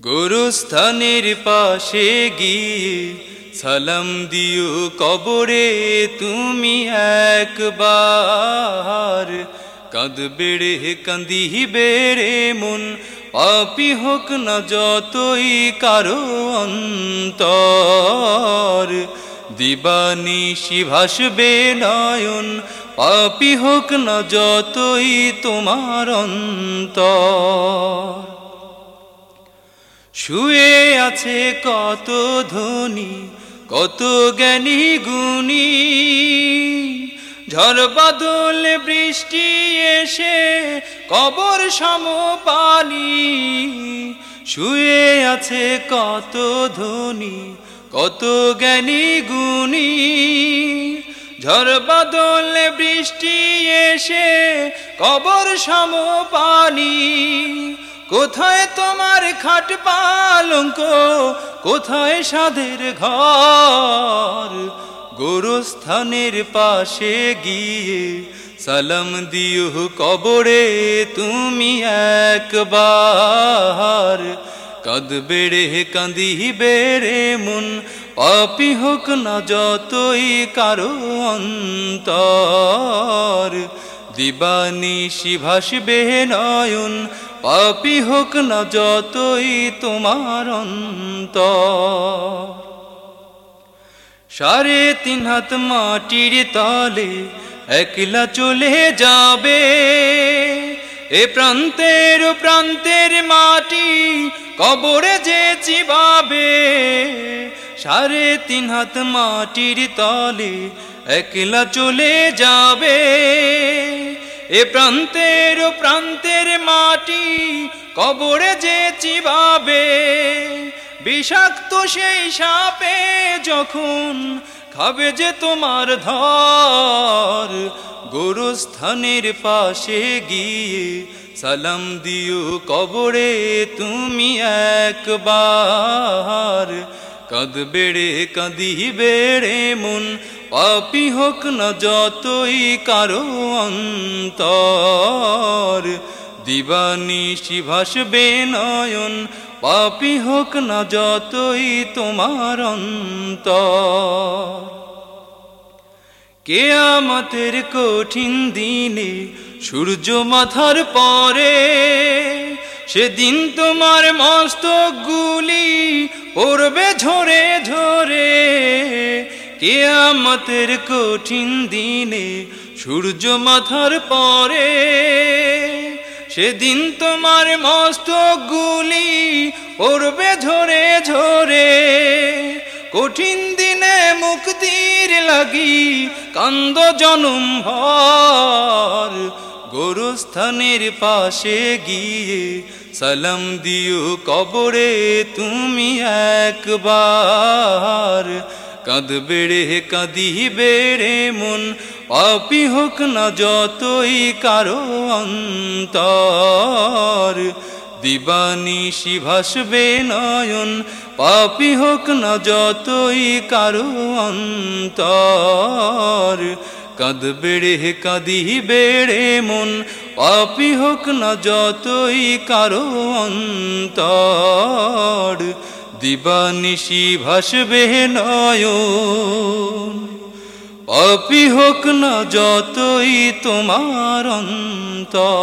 গুরুস্থানের পাশে গিয়ে সালাম দিও কবরে, তুমি একবার। কাঁদ বেড়ে কান্দি বেড়ে মন, পাপি হোক না যতই কারও অন্তর। দিবানিশি ভাসবে নয়ন, পাপি হোক না যতই তোমার অন্তর। শুয়ে আছে কত ধনী, কত জ্ঞানী গুণী। ঝড় বাদল, বৃষ্টি এসে কবর সম পানি শুয়ে আছে কত ধনী, কত জ্ঞানী গুণী। ঝড় বাদল, বৃষ্টি এসে কবর সম পানি কোথায় তোমার খাট পালঙ্ক? কোথায় সাধের ঘর? গোরস্থানের পাশে গিয়ে সালাম দিও কবরে তুমি একবার। কাঁদ বেড়ে কাঁদি বেড়ে মন, পাপি হোক না যতই কারও অন্তর। দিবানিশি ভাসবে নয়ন পাপি হোক না যতই তোমার অন্তর। সাড়ে তিন হাত মাটির তলে একলা চলে যাবে। এ প্রান্তের প্রান্তের মাটি কবরে যে চিবাবে। সাড়ে তিন হাত মাটির তলে একলা চলে যাবে। এ প্রান্তের ও প্রান্তের মাটি কবরে যে চিবাবে, বিষাক্ত সেই সাপে যখন খাবে যে তোমার ধর, গোরস্থানের পাশে গিয়ে সালাম দিও কবরে তুমি একবার। কাঁদ বেড়ে কাঁদি বেড়ে মন, পাপি হোক না যতই কারও অন্তর। দিবানিশি ভাসবে নয়ন, পাপি হোক না যতই তোমার অন্তর। কেয়ামতের কঠিন দিনে সূর্য মাথার পরে সেদিন তোমার মস্তক গুলি পড়বে ঝরে ঝরে। কেয়ামতের কঠিন দিনে সূর্য মাথার পরে সেদিন তোমার মস্তক গুলি পড়বে ঝরে ঝরে। কঠিন দিনে মুক্তির লাগি কান্দ জনম ভর গোরস্থানের পাশে গিয়ে সালাম দিও কবরে তুমি একবার। কাঁদ বেড়ে কাঁদি বেড়ে মন পাপি হোক না যতই কারও অন্তর দিবানিশি ভাসবে নয়ন, পাপি হোক না যতই কারও অন্তর। কাঁদ বেড়ে কাঁদি বেড়ে মন, পাপি হোক না যতই কারও অন্তর দিবানিশি ভাসবে নয়ন। পাপি হোক না যতই তোমার অন্তর।